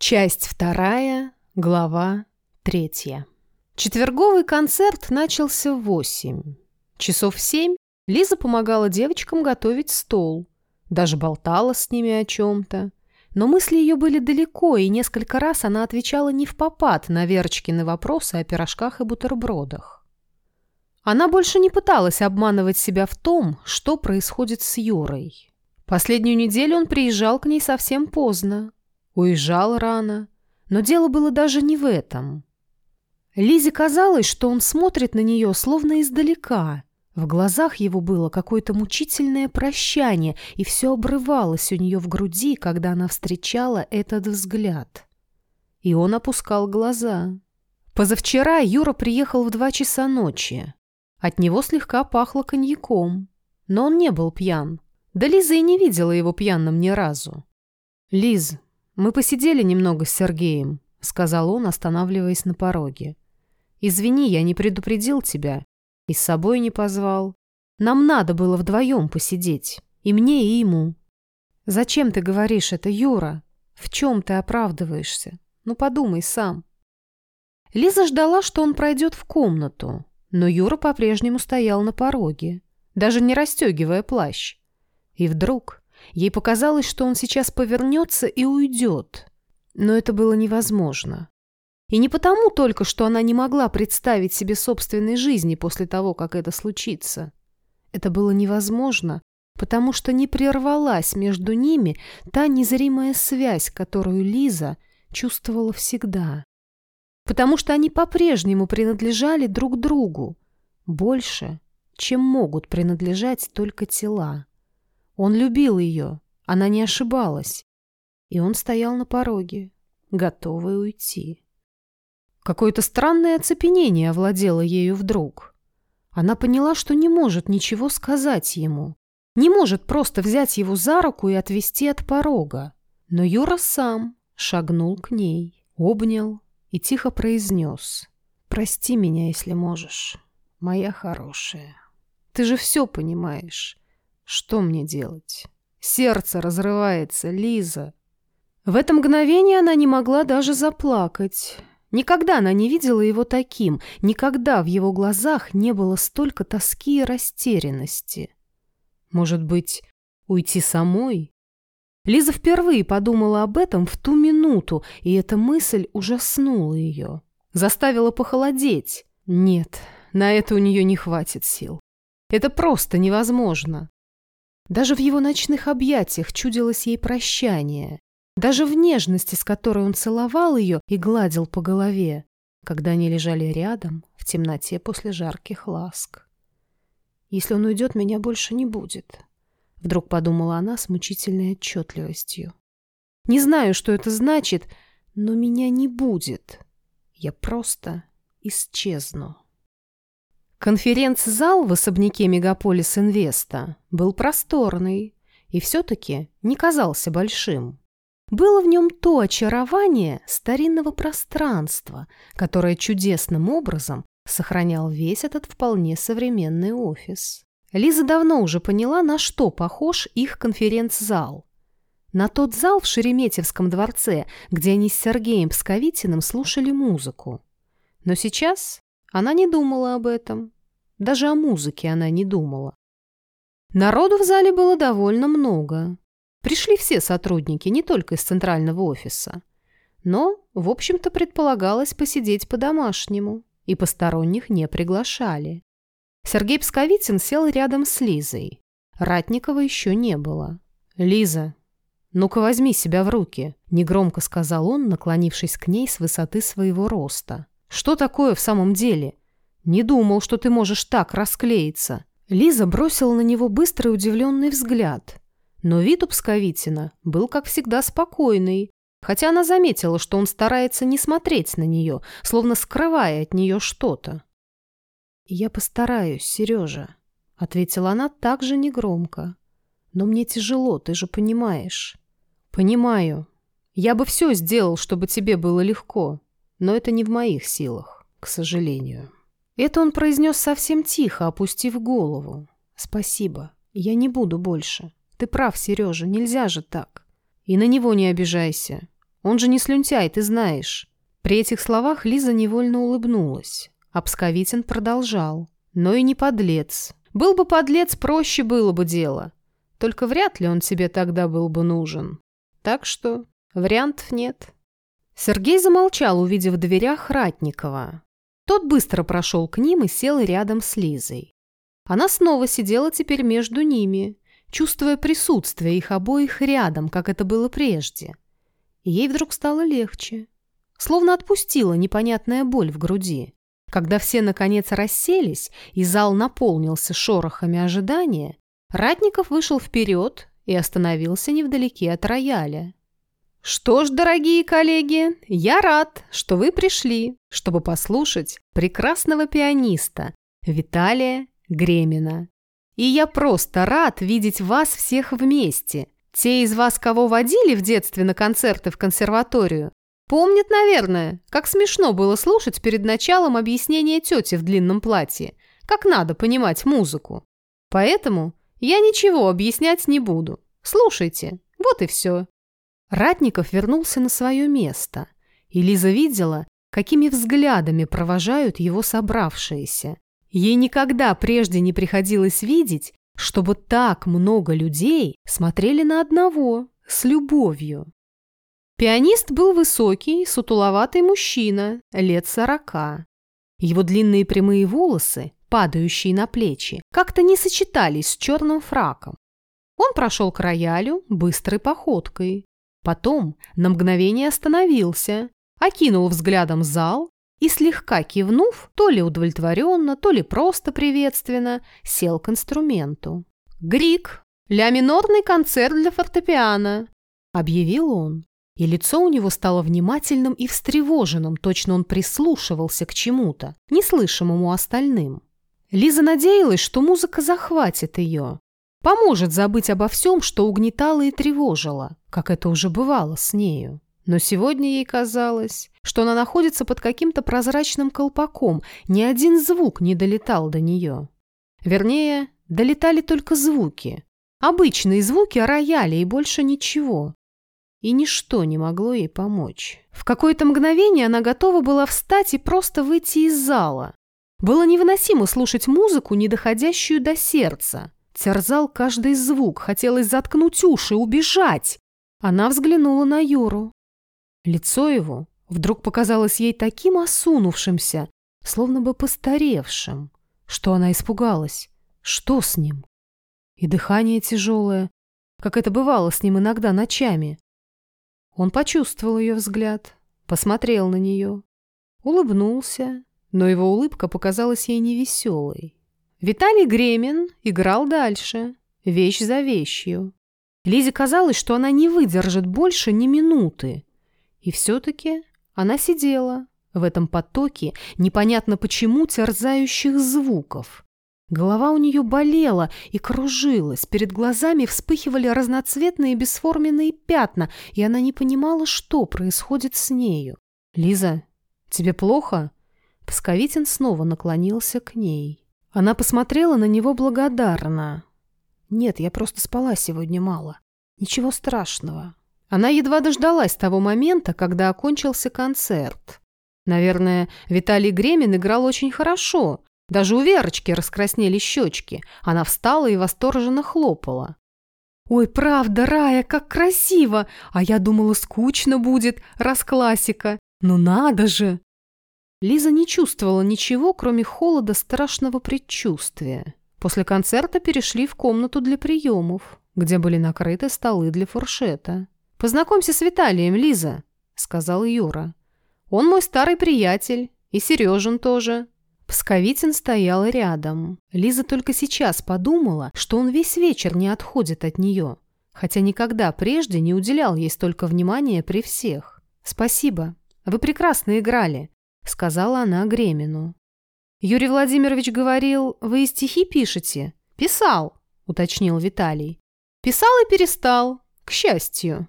Часть вторая, глава третья. Четверговый концерт начался в восемь. Часов в семь Лиза помогала девочкам готовить стол. Даже болтала с ними о чем-то. Но мысли ее были далеко, и несколько раз она отвечала не в попад на Верочкины вопросы о пирожках и бутербродах. Она больше не пыталась обманывать себя в том, что происходит с Юрой. Последнюю неделю он приезжал к ней совсем поздно, Уезжал рано. Но дело было даже не в этом. Лизе казалось, что он смотрит на нее словно издалека. В глазах его было какое-то мучительное прощание, и все обрывалось у нее в груди, когда она встречала этот взгляд. И он опускал глаза. Позавчера Юра приехал в два часа ночи. От него слегка пахло коньяком. Но он не был пьян. Да Лиза и не видела его пьяным ни разу. «Лиз, «Мы посидели немного с Сергеем», — сказал он, останавливаясь на пороге. «Извини, я не предупредил тебя и с собой не позвал. Нам надо было вдвоем посидеть, и мне, и ему». «Зачем ты говоришь это, Юра? В чем ты оправдываешься? Ну подумай сам». Лиза ждала, что он пройдет в комнату, но Юра по-прежнему стоял на пороге, даже не расстегивая плащ. И вдруг Ей показалось, что он сейчас повернется и уйдет. Но это было невозможно. И не потому только, что она не могла представить себе собственной жизни после того, как это случится. Это было невозможно, потому что не прервалась между ними та незримая связь, которую Лиза чувствовала всегда. Потому что они по-прежнему принадлежали друг другу, больше, чем могут принадлежать только тела. Он любил ее, она не ошибалась. И он стоял на пороге, готовый уйти. Какое-то странное оцепенение овладело ею вдруг. Она поняла, что не может ничего сказать ему. Не может просто взять его за руку и отвести от порога. Но Юра сам шагнул к ней, обнял и тихо произнес. «Прости меня, если можешь, моя хорошая. Ты же все понимаешь. Что мне делать? Сердце разрывается, Лиза. В это мгновение она не могла даже заплакать. Никогда она не видела его таким, никогда в его глазах не было столько тоски и растерянности. Может быть, уйти самой? Лиза впервые подумала об этом в ту минуту, и эта мысль ужаснула ее. Заставила похолодеть. Нет, на это у нее не хватит сил. Это просто невозможно. Даже в его ночных объятиях чудилось ей прощание. Даже в нежности, с которой он целовал ее и гладил по голове, когда они лежали рядом в темноте после жарких ласк. «Если он уйдет, меня больше не будет», — вдруг подумала она с мучительной отчетливостью. «Не знаю, что это значит, но меня не будет. Я просто исчезну». Конференц-зал в особняке Мегаполис Инвеста был просторный и все-таки не казался большим. Было в нем то очарование старинного пространства, которое чудесным образом сохранял весь этот вполне современный офис. Лиза давно уже поняла, на что похож их конференц-зал. На тот зал в Шереметьевском дворце, где они с Сергеем Псковитиным слушали музыку. Но сейчас она не думала об этом. Даже о музыке она не думала. Народу в зале было довольно много. Пришли все сотрудники, не только из центрального офиса. Но, в общем-то, предполагалось посидеть по-домашнему, и посторонних не приглашали. Сергей Псковитин сел рядом с Лизой. Ратникова еще не было. «Лиза, ну-ка возьми себя в руки», — негромко сказал он, наклонившись к ней с высоты своего роста. Что такое в самом деле? Не думал, что ты можешь так расклеиться. Лиза бросила на него быстрый удивленный взгляд. Но вид у Псковитина был, как всегда, спокойный, хотя она заметила, что он старается не смотреть на нее, словно скрывая от нее что-то. «Я постараюсь, Сережа», — ответила она также негромко. «Но мне тяжело, ты же понимаешь». «Понимаю. Я бы все сделал, чтобы тебе было легко но это не в моих силах, к сожалению. Это он произнес совсем тихо, опустив голову. «Спасибо. Я не буду больше. Ты прав, Сережа, нельзя же так. И на него не обижайся. Он же не слюнтяй, ты знаешь». При этих словах Лиза невольно улыбнулась. Псковитин продолжал. «Но и не подлец. Был бы подлец, проще было бы дело. Только вряд ли он тебе тогда был бы нужен. Так что вариантов нет». Сергей замолчал, увидев в дверях Ратникова. Тот быстро прошел к ним и сел рядом с Лизой. Она снова сидела теперь между ними, чувствуя присутствие их обоих рядом, как это было прежде. И ей вдруг стало легче. Словно отпустила непонятная боль в груди. Когда все, наконец, расселись, и зал наполнился шорохами ожидания, Ратников вышел вперед и остановился невдалеке от рояля. «Что ж, дорогие коллеги, я рад, что вы пришли, чтобы послушать прекрасного пианиста Виталия Гремина. И я просто рад видеть вас всех вместе. Те из вас, кого водили в детстве на концерты в консерваторию, помнят, наверное, как смешно было слушать перед началом объяснения тети в длинном платье, как надо понимать музыку. Поэтому я ничего объяснять не буду. Слушайте, вот и все. Ратников вернулся на свое место, и Лиза видела, какими взглядами провожают его собравшиеся. Ей никогда прежде не приходилось видеть, чтобы так много людей смотрели на одного с любовью. Пианист был высокий, сутуловатый мужчина, лет сорока. Его длинные прямые волосы, падающие на плечи, как-то не сочетались с черным фраком. Он прошел к роялю быстрой походкой. Потом на мгновение остановился, окинул взглядом зал и, слегка кивнув, то ли удовлетворенно, то ли просто приветственно, сел к инструменту. «Грик! Ля минорный концерт для фортепиано!» — объявил он. И лицо у него стало внимательным и встревоженным, точно он прислушивался к чему-то, неслышимому остальным. Лиза надеялась, что музыка захватит ее, поможет забыть обо всем, что угнетало и тревожило, как это уже бывало с нею. Но сегодня ей казалось, что она находится под каким-то прозрачным колпаком, ни один звук не долетал до нее. Вернее, долетали только звуки. Обычные звуки рояля и больше ничего. И ничто не могло ей помочь. В какое-то мгновение она готова была встать и просто выйти из зала. Было невыносимо слушать музыку, не доходящую до сердца. Терзал каждый звук, хотелось заткнуть уши, убежать. Она взглянула на Юру. Лицо его вдруг показалось ей таким осунувшимся, словно бы постаревшим, что она испугалась. Что с ним? И дыхание тяжелое, как это бывало с ним иногда ночами. Он почувствовал ее взгляд, посмотрел на нее, улыбнулся, но его улыбка показалась ей невеселой. Виталий Гремин играл дальше, вещь за вещью. Лизе казалось, что она не выдержит больше ни минуты, и все-таки она сидела в этом потоке непонятно почему терзающих звуков. Голова у нее болела и кружилась, перед глазами вспыхивали разноцветные бесформенные пятна, и она не понимала, что происходит с нею. «Лиза, тебе плохо?» Псковитин снова наклонился к ней. Она посмотрела на него благодарно. «Нет, я просто спала сегодня мало. Ничего страшного. Она едва дождалась того момента, когда окончился концерт. Наверное, Виталий Гремин играл очень хорошо. Даже у Верочки раскраснели щечки. Она встала и восторженно хлопала. «Ой, правда, Рая, как красиво! А я думала, скучно будет, раз классика. Ну надо же!» Лиза не чувствовала ничего, кроме холода страшного предчувствия. После концерта перешли в комнату для приемов, где были накрыты столы для фуршета. «Познакомься с Виталием, Лиза», — сказал Юра. «Он мой старый приятель, и Сережин тоже». Псковитин стоял рядом. Лиза только сейчас подумала, что он весь вечер не отходит от нее, хотя никогда прежде не уделял ей столько внимания при всех. «Спасибо. Вы прекрасно играли», — сказала она Гремину. «Юрий Владимирович говорил, вы и стихи пишете?» «Писал», — уточнил Виталий. «Писал и перестал, к счастью».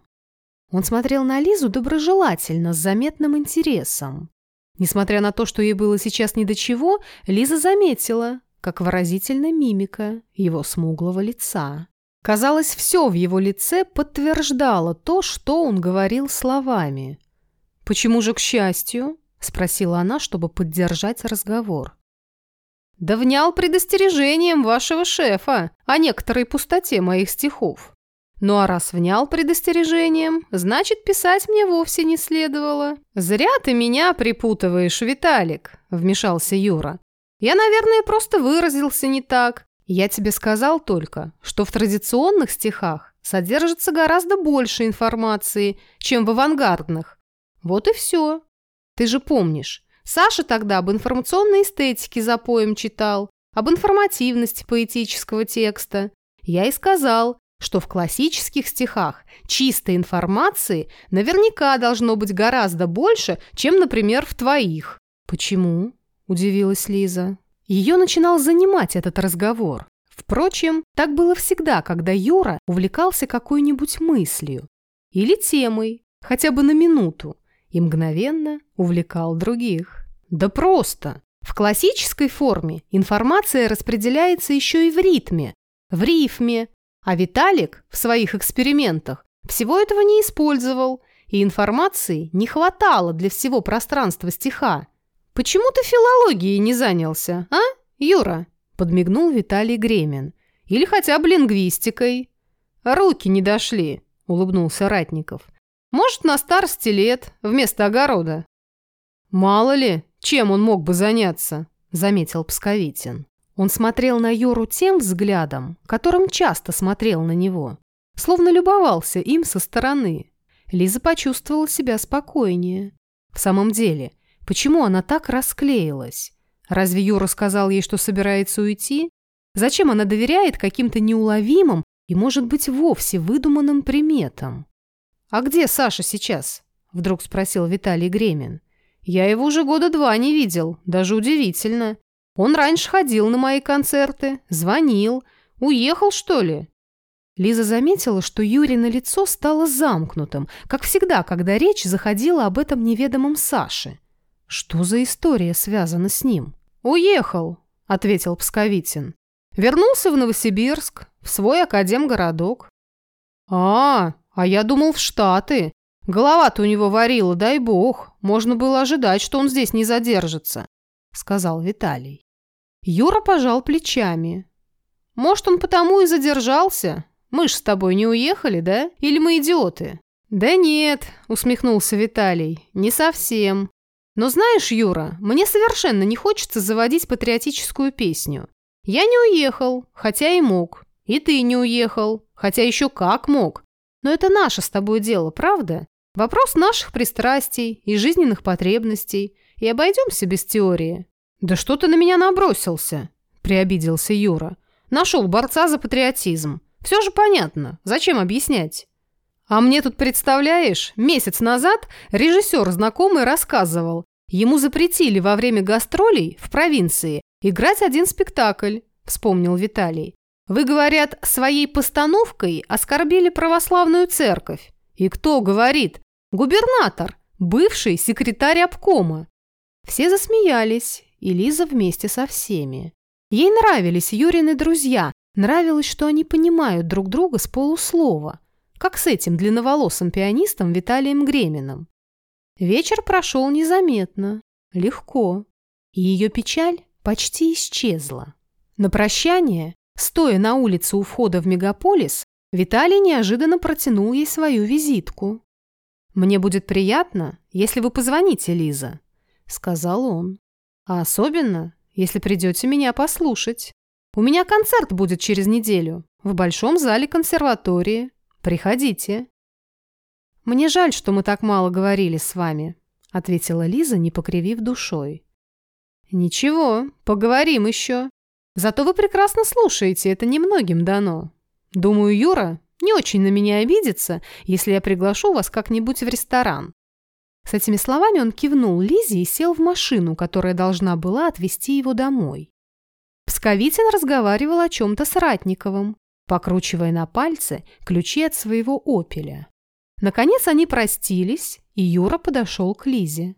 Он смотрел на Лизу доброжелательно, с заметным интересом. Несмотря на то, что ей было сейчас ни до чего, Лиза заметила, как выразительна мимика его смуглого лица. Казалось, все в его лице подтверждало то, что он говорил словами. «Почему же к счастью?» – спросила она, чтобы поддержать разговор. «Да внял предостережением вашего шефа о некоторой пустоте моих стихов. Ну а раз внял предостережением, значит, писать мне вовсе не следовало. Зря ты меня припутываешь, Виталик», – вмешался Юра. «Я, наверное, просто выразился не так. Я тебе сказал только, что в традиционных стихах содержится гораздо больше информации, чем в авангардных. Вот и все. Ты же помнишь, Саша тогда об информационной эстетике за поем читал, об информативности поэтического текста. Я и сказал, что в классических стихах чистой информации наверняка должно быть гораздо больше, чем, например, в твоих. «Почему?» – удивилась Лиза. Ее начинал занимать этот разговор. Впрочем, так было всегда, когда Юра увлекался какой-нибудь мыслью или темой, хотя бы на минуту, и мгновенно увлекал других. Да просто! В классической форме информация распределяется еще и в ритме, в рифме, а Виталик в своих экспериментах всего этого не использовал, и информации не хватало для всего пространства стиха. «Почему ты филологией не занялся, а, Юра?» – подмигнул Виталий Гремин. «Или хотя бы лингвистикой». «Руки не дошли», – улыбнулся Ратников. «Может, на старости лет, вместо огорода». «Мало ли, чем он мог бы заняться», – заметил Псковитин. Он смотрел на Юру тем взглядом, которым часто смотрел на него, словно любовался им со стороны. Лиза почувствовала себя спокойнее. В самом деле, Почему она так расклеилась? Разве Юра сказал ей, что собирается уйти? Зачем она доверяет каким-то неуловимым и, может быть, вовсе выдуманным приметам? «А где Саша сейчас?» – вдруг спросил Виталий Гремин. «Я его уже года два не видел, даже удивительно. Он раньше ходил на мои концерты, звонил. Уехал, что ли?» Лиза заметила, что Юрина лицо стало замкнутым, как всегда, когда речь заходила об этом неведомом Саше. Что за история связана с ним? «Уехал», — ответил Псковитин. «Вернулся в Новосибирск, в свой академгородок». «А, а я думал, в Штаты. Голова-то у него варила, дай бог. Можно было ожидать, что он здесь не задержится», — сказал Виталий. Юра пожал плечами. «Может, он потому и задержался? Мы ж с тобой не уехали, да? Или мы идиоты?» «Да нет», — усмехнулся Виталий, — «не совсем. Но знаешь, Юра, мне совершенно не хочется заводить патриотическую песню. Я не уехал, хотя и мог. И ты не уехал, хотя еще как мог. Но это наше с тобой дело, правда? Вопрос наших пристрастий и жизненных потребностей. И обойдемся без теории. Да что ты на меня набросился? Приобиделся Юра. Нашел борца за патриотизм. Все же понятно. Зачем объяснять? А мне тут, представляешь, месяц назад режиссер знакомый рассказывал, Ему запретили во время гастролей в провинции играть один спектакль, вспомнил Виталий. Вы, говорят, своей постановкой оскорбили православную церковь. И кто говорит? Губернатор, бывший секретарь обкома. Все засмеялись, и Лиза вместе со всеми. Ей нравились Юрины друзья, нравилось, что они понимают друг друга с полуслова, как с этим длинноволосым пианистом Виталием Греминым. Вечер прошел незаметно, легко, и ее печаль почти исчезла. На прощание, стоя на улице у входа в мегаполис, Виталий неожиданно протянул ей свою визитку. «Мне будет приятно, если вы позвоните, Лиза», — сказал он. «А особенно, если придете меня послушать. У меня концерт будет через неделю в Большом зале консерватории. Приходите». «Мне жаль, что мы так мало говорили с вами», — ответила Лиза, не покривив душой. «Ничего, поговорим еще. Зато вы прекрасно слушаете, это немногим дано. Думаю, Юра не очень на меня обидится, если я приглашу вас как-нибудь в ресторан». С этими словами он кивнул Лизе и сел в машину, которая должна была отвезти его домой. Псковитин разговаривал о чем-то с Ратниковым, покручивая на пальце ключи от своего «Опеля». Наконец они простились, и Юра подошел к Лизе.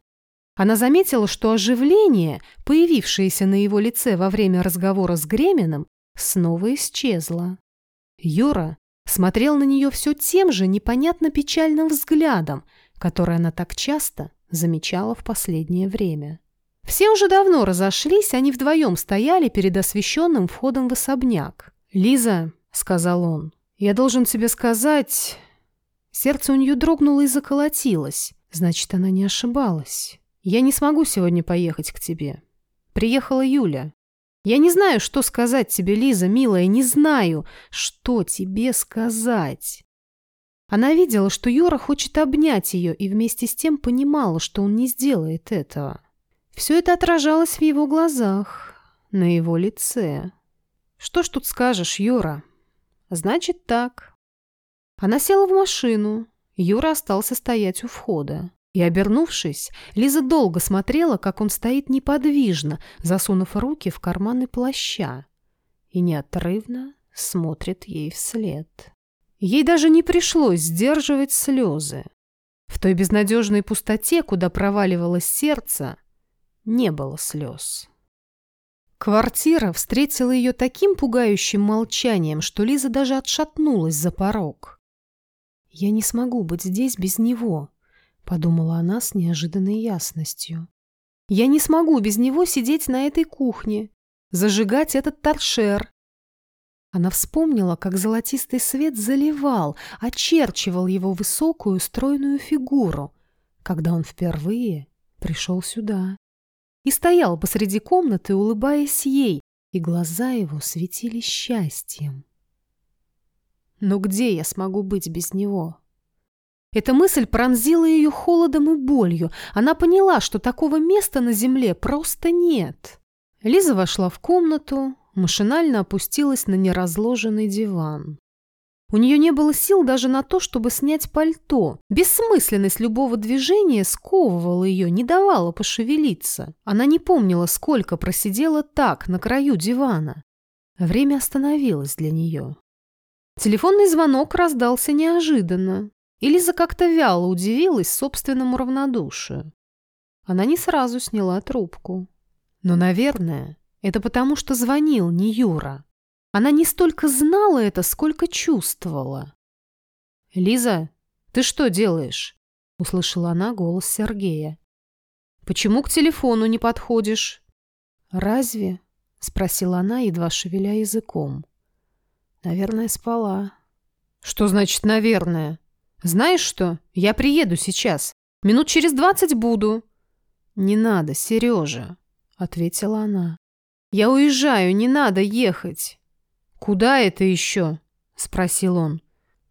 Она заметила, что оживление, появившееся на его лице во время разговора с Греминым, снова исчезло. Юра смотрел на нее все тем же непонятно печальным взглядом, который она так часто замечала в последнее время. Все уже давно разошлись, они вдвоем стояли перед освещенным входом в особняк. «Лиза», — сказал он, — «я должен тебе сказать...» Сердце у нее дрогнуло и заколотилось. Значит, она не ошибалась. «Я не смогу сегодня поехать к тебе. Приехала Юля. Я не знаю, что сказать тебе, Лиза, милая, не знаю, что тебе сказать». Она видела, что Юра хочет обнять ее, и вместе с тем понимала, что он не сделает этого. Все это отражалось в его глазах, на его лице. «Что ж тут скажешь, Юра?» «Значит так». Она села в машину. Юра остался стоять у входа. И, обернувшись, Лиза долго смотрела, как он стоит неподвижно, засунув руки в карманы плаща, и неотрывно смотрит ей вслед. Ей даже не пришлось сдерживать слезы. В той безнадежной пустоте, куда проваливалось сердце, не было слез. Квартира встретила ее таким пугающим молчанием, что Лиза даже отшатнулась за порог. «Я не смогу быть здесь без него», — подумала она с неожиданной ясностью. «Я не смогу без него сидеть на этой кухне, зажигать этот торшер». Она вспомнила, как золотистый свет заливал, очерчивал его высокую стройную фигуру, когда он впервые пришел сюда и стоял посреди комнаты, улыбаясь ей, и глаза его светили счастьем. Но где я смогу быть без него? Эта мысль пронзила ее холодом и болью. Она поняла, что такого места на земле просто нет. Лиза вошла в комнату, машинально опустилась на неразложенный диван. У нее не было сил даже на то, чтобы снять пальто. Бессмысленность любого движения сковывала ее, не давала пошевелиться. Она не помнила, сколько просидела так, на краю дивана. Время остановилось для нее. Телефонный звонок раздался неожиданно. И как-то вяло удивилась собственному равнодушию. Она не сразу сняла трубку. Но, наверное, это потому, что звонил не Юра. Она не столько знала это, сколько чувствовала. «Лиза, ты что делаешь?» — услышала она голос Сергея. «Почему к телефону не подходишь?» «Разве?» — спросила она, едва шевеля языком. «Наверное, спала». «Что значит «наверное»? Знаешь что? Я приеду сейчас. Минут через двадцать буду». «Не надо, Сережа», — ответила она. «Я уезжаю, не надо ехать». «Куда это еще?» — спросил он.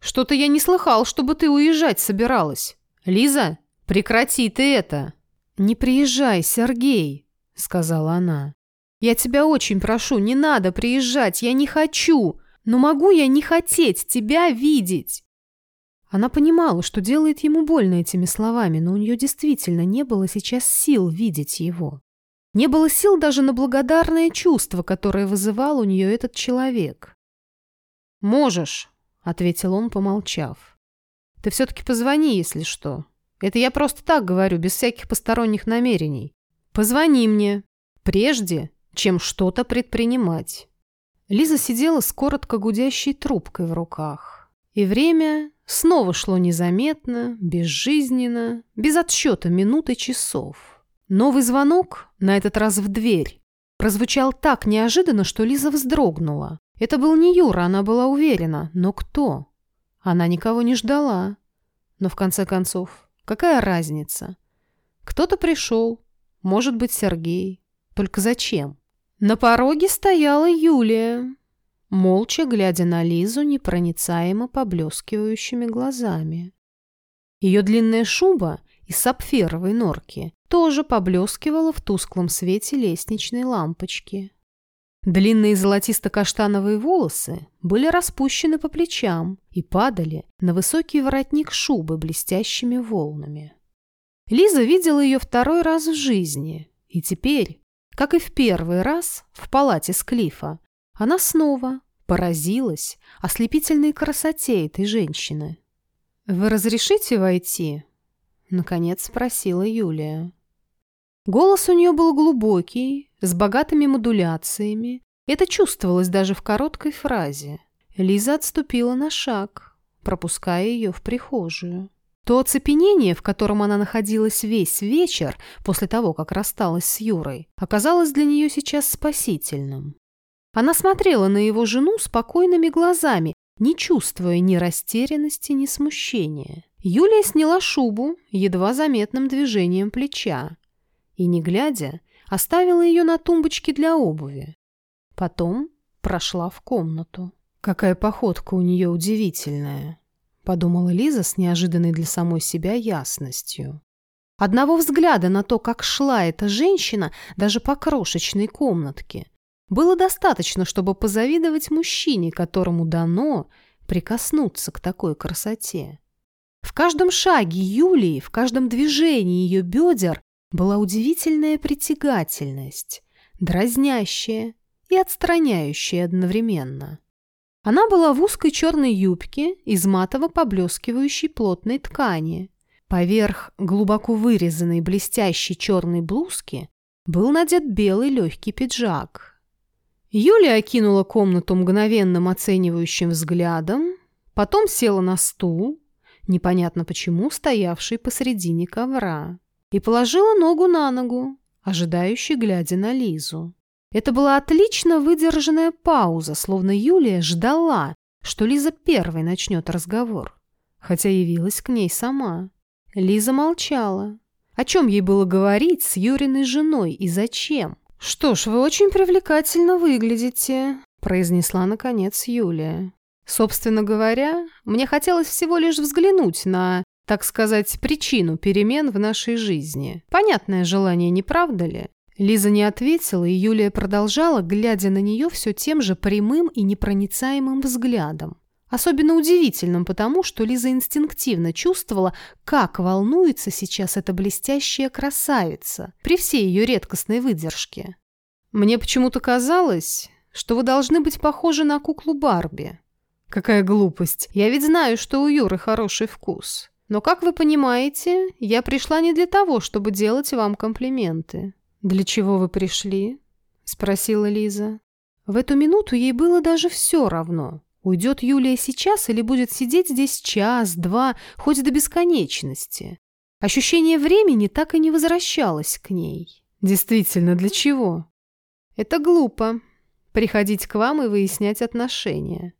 «Что-то я не слыхал, чтобы ты уезжать собиралась. Лиза, прекрати ты это!» «Не приезжай, Сергей!» — сказала она. «Я тебя очень прошу, не надо приезжать, я не хочу! Но могу я не хотеть тебя видеть?» Она понимала, что делает ему больно этими словами, но у нее действительно не было сейчас сил видеть его. Не было сил даже на благодарное чувство, которое вызывал у нее этот человек. «Можешь», — ответил он, помолчав. «Ты все-таки позвони, если что. Это я просто так говорю, без всяких посторонних намерений. Позвони мне, прежде, чем что-то предпринимать». Лиза сидела с коротко гудящей трубкой в руках. И время снова шло незаметно, безжизненно, без отсчета минут и часов. Новый звонок, на этот раз в дверь, прозвучал так неожиданно, что Лиза вздрогнула. Это был не Юра, она была уверена. Но кто? Она никого не ждала. Но в конце концов, какая разница? Кто-то пришел. Может быть, Сергей. Только зачем? На пороге стояла Юлия, молча глядя на Лизу непроницаемо поблескивающими глазами. Ее длинная шуба из сапфировой норки тоже поблескивала в тусклом свете лестничной лампочки. Длинные золотисто-каштановые волосы были распущены по плечам и падали на высокий воротник шубы блестящими волнами. Лиза видела ее второй раз в жизни, и теперь, как и в первый раз в палате с Клифа, она снова поразилась ослепительной красоте этой женщины. «Вы разрешите войти?» — наконец спросила Юлия. Голос у нее был глубокий, с богатыми модуляциями. Это чувствовалось даже в короткой фразе. Лиза отступила на шаг, пропуская ее в прихожую. То оцепенение, в котором она находилась весь вечер после того, как рассталась с Юрой, оказалось для нее сейчас спасительным. Она смотрела на его жену спокойными глазами, не чувствуя ни растерянности, ни смущения. Юлия сняла шубу едва заметным движением плеча и, не глядя, оставила ее на тумбочке для обуви. Потом прошла в комнату. «Какая походка у нее удивительная!» — подумала Лиза с неожиданной для самой себя ясностью. Одного взгляда на то, как шла эта женщина, даже по крошечной комнатке, было достаточно, чтобы позавидовать мужчине, которому дано прикоснуться к такой красоте. В каждом шаге Юлии, в каждом движении ее бедер была удивительная притягательность, дразнящая и отстраняющая одновременно. Она была в узкой черной юбке из матово поблескивающей плотной ткани. Поверх глубоко вырезанной блестящей черной блузки был надет белый легкий пиджак. Юлия окинула комнату мгновенным оценивающим взглядом, потом села на стул, непонятно почему стоявший посредине ковра, и положила ногу на ногу, ожидающий, глядя на Лизу. Это была отлично выдержанная пауза, словно Юлия ждала, что Лиза первой начнет разговор, хотя явилась к ней сама. Лиза молчала. О чем ей было говорить с Юриной женой и зачем? «Что ж, вы очень привлекательно выглядите», — произнесла наконец Юлия. Собственно говоря, мне хотелось всего лишь взглянуть на, так сказать, причину перемен в нашей жизни. Понятное желание, не правда ли? Лиза не ответила, и Юлия продолжала, глядя на нее все тем же прямым и непроницаемым взглядом. Особенно удивительным потому, что Лиза инстинктивно чувствовала, как волнуется сейчас эта блестящая красавица при всей ее редкостной выдержке. «Мне почему-то казалось, что вы должны быть похожи на куклу Барби», Какая глупость. Я ведь знаю, что у Юры хороший вкус. Но, как вы понимаете, я пришла не для того, чтобы делать вам комплименты. Для чего вы пришли? Спросила Лиза. В эту минуту ей было даже все равно. Уйдет Юлия сейчас или будет сидеть здесь час, два, хоть до бесконечности. Ощущение времени так и не возвращалось к ней. Действительно, для чего? Это глупо. Приходить к вам и выяснять отношения.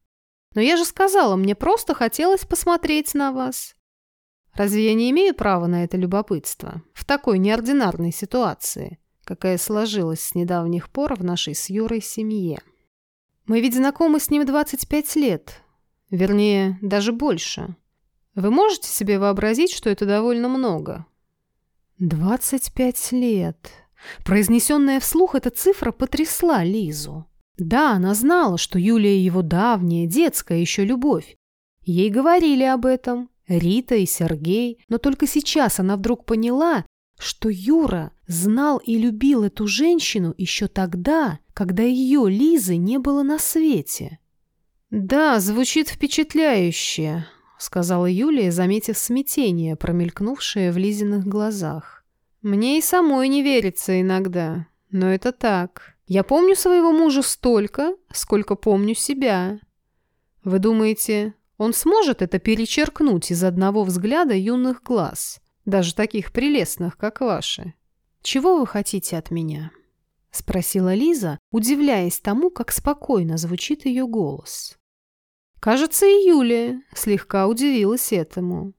Но я же сказала, мне просто хотелось посмотреть на вас. Разве я не имею права на это любопытство в такой неординарной ситуации, какая сложилась с недавних пор в нашей с Юрой семье? Мы ведь знакомы с ним 25 лет, вернее, даже больше. Вы можете себе вообразить, что это довольно много? 25 лет. Произнесенная вслух эта цифра потрясла Лизу. Да, она знала, что Юлия его давняя, детская еще любовь. Ей говорили об этом Рита и Сергей, но только сейчас она вдруг поняла, что Юра знал и любил эту женщину еще тогда, когда ее, Лизы, не было на свете. «Да, звучит впечатляюще», — сказала Юлия, заметив смятение, промелькнувшее в Лизиных глазах. «Мне и самой не верится иногда, но это так. Я помню своего мужа столько, сколько помню себя. Вы думаете, он сможет это перечеркнуть из одного взгляда юных глаз, даже таких прелестных, как ваши? Чего вы хотите от меня?» — спросила Лиза, удивляясь тому, как спокойно звучит ее голос. Кажется, и Юлия слегка удивилась этому.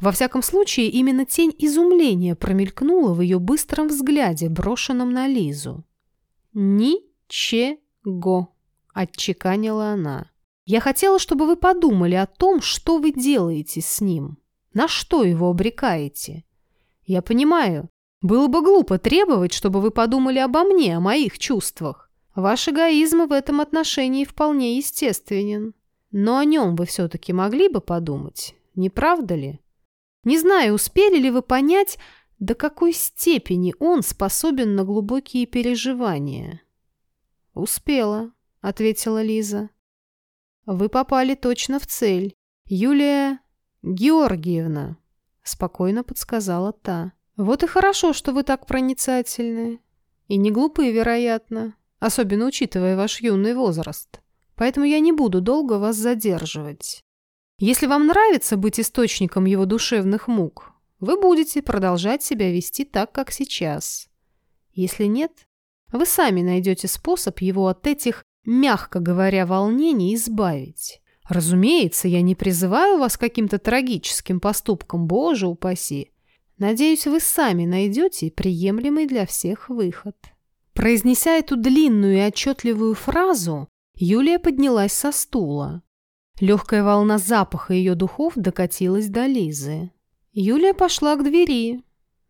Во всяком случае, именно тень изумления промелькнула в ее быстром взгляде, брошенном на Лизу. «Ничего», — отчеканила она. «Я хотела, чтобы вы подумали о том, что вы делаете с ним, на что его обрекаете. Я понимаю, было бы глупо требовать, чтобы вы подумали обо мне, о моих чувствах. Ваш эгоизм в этом отношении вполне естественен. Но о нем вы все-таки могли бы подумать, не правда ли? Не знаю, успели ли вы понять, до какой степени он способен на глубокие переживания? «Успела», — ответила Лиза. «Вы попали точно в цель. Юлия Георгиевна», — спокойно подсказала та. «Вот и хорошо, что вы так проницательны. И не глупые, вероятно, особенно учитывая ваш юный возраст. поэтому я не буду долго вас задерживать. Если вам нравится быть источником его душевных мук, вы будете продолжать себя вести так, как сейчас. Если нет, вы сами найдете способ его от этих, мягко говоря, волнений избавить. Разумеется, я не призываю вас каким-то трагическим поступкам, боже упаси. Надеюсь, вы сами найдете приемлемый для всех выход. Произнеся эту длинную и отчетливую фразу, Юлия поднялась со стула. Легкая волна запаха ее духов докатилась до Лизы. Юлия пошла к двери.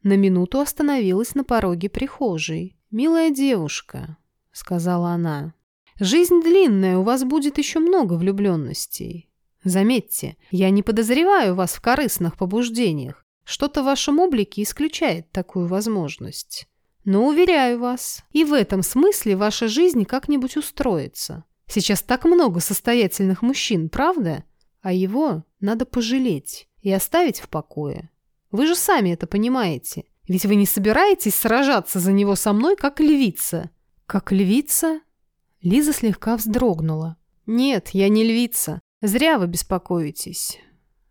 На минуту остановилась на пороге прихожей. «Милая девушка», — сказала она, — «жизнь длинная, у вас будет еще много влюбленностей. Заметьте, я не подозреваю вас в корыстных побуждениях. Что-то в вашем облике исключает такую возможность. Но, уверяю вас, и в этом смысле ваша жизнь как-нибудь устроится. Сейчас так много состоятельных мужчин, правда? А его надо пожалеть и оставить в покое. Вы же сами это понимаете. Ведь вы не собираетесь сражаться за него со мной, как львица. Как львица? Лиза слегка вздрогнула. Нет, я не львица. Зря вы беспокоитесь.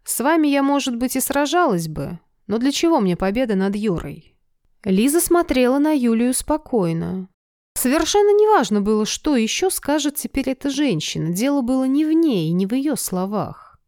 С вами я, может быть, и сражалась бы. Но для чего мне победа над Юрой? Лиза смотрела на Юлию спокойно. Совершенно неважно было, что еще скажет теперь эта женщина. Дело было не в ней не в ее словах.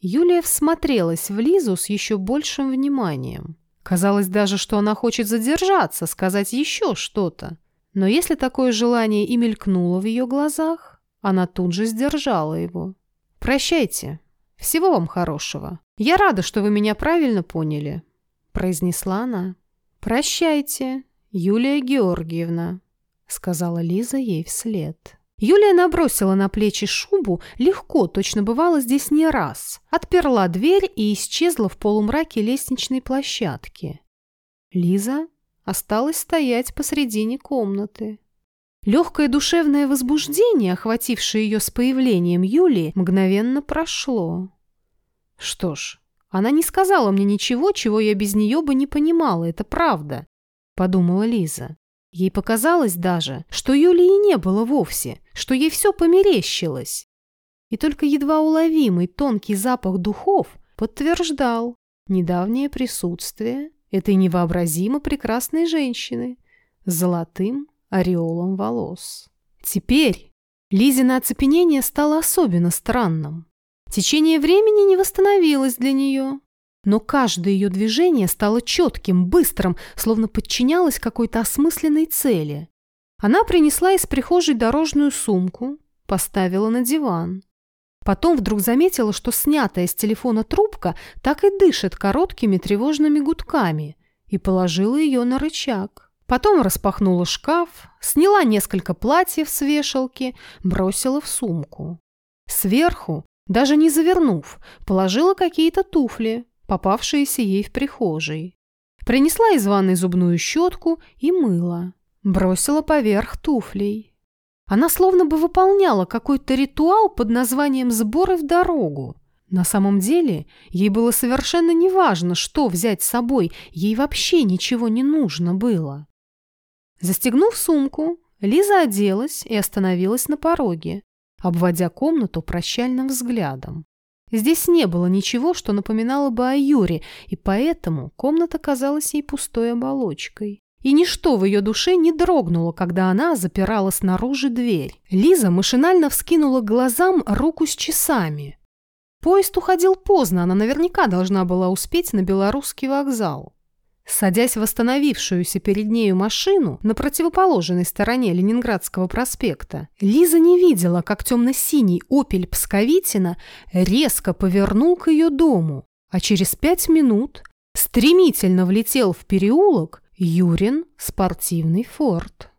Юлия всмотрелась в Лизу с еще большим вниманием. Казалось даже, что она хочет задержаться, сказать еще что-то. Но если такое желание и мелькнуло в ее глазах, она тут же сдержала его. «Прощайте. Всего вам хорошего. Я рада, что вы меня правильно поняли», — произнесла она. «Прощайте, Юлия Георгиевна», — сказала Лиза ей вслед. Юлия набросила на плечи шубу, легко, точно бывало здесь не раз, отперла дверь и исчезла в полумраке лестничной площадки. Лиза осталась стоять посредине комнаты. Легкое душевное возбуждение, охватившее ее с появлением Юлии, мгновенно прошло. Что ж, она не сказала мне ничего, чего я без нее бы не понимала, это правда, подумала Лиза. Ей показалось даже, что Юлии не было вовсе, что ей все померещилось. И только едва уловимый тонкий запах духов подтверждал недавнее присутствие этой невообразимо прекрасной женщины с золотым ореолом волос. Теперь Лизина оцепенение стало особенно странным. Течение времени не восстановилось для нее, но каждое ее движение стало четким, быстрым, словно подчинялось какой-то осмысленной цели. Она принесла из прихожей дорожную сумку, поставила на диван. Потом вдруг заметила, что снятая с телефона трубка так и дышит короткими тревожными гудками, и положила ее на рычаг. Потом распахнула шкаф, сняла несколько платьев с вешалки, бросила в сумку. Сверху, даже не завернув, положила какие-то туфли, попавшиеся ей в прихожей. Принесла из ванной зубную щетку и мыло. Бросила поверх туфлей. Она словно бы выполняла какой-то ритуал под названием «сборы в дорогу». На самом деле, ей было совершенно неважно, что взять с собой, ей вообще ничего не нужно было. Застегнув сумку, Лиза оделась и остановилась на пороге, обводя комнату прощальным взглядом. Здесь не было ничего, что напоминало бы о Юре, и поэтому комната казалась ей пустой оболочкой. И ничто в ее душе не дрогнуло, когда она запирала снаружи дверь. Лиза машинально вскинула глазам руку с часами. Поезд уходил поздно, она наверняка должна была успеть на белорусский вокзал. Садясь в остановившуюся перед нею машину на противоположной стороне Ленинградского проспекта, Лиза не видела, как темно-синий «Опель Псковитина» резко повернул к ее дому, а через пять минут стремительно влетел в переулок Юрин спортивный форт.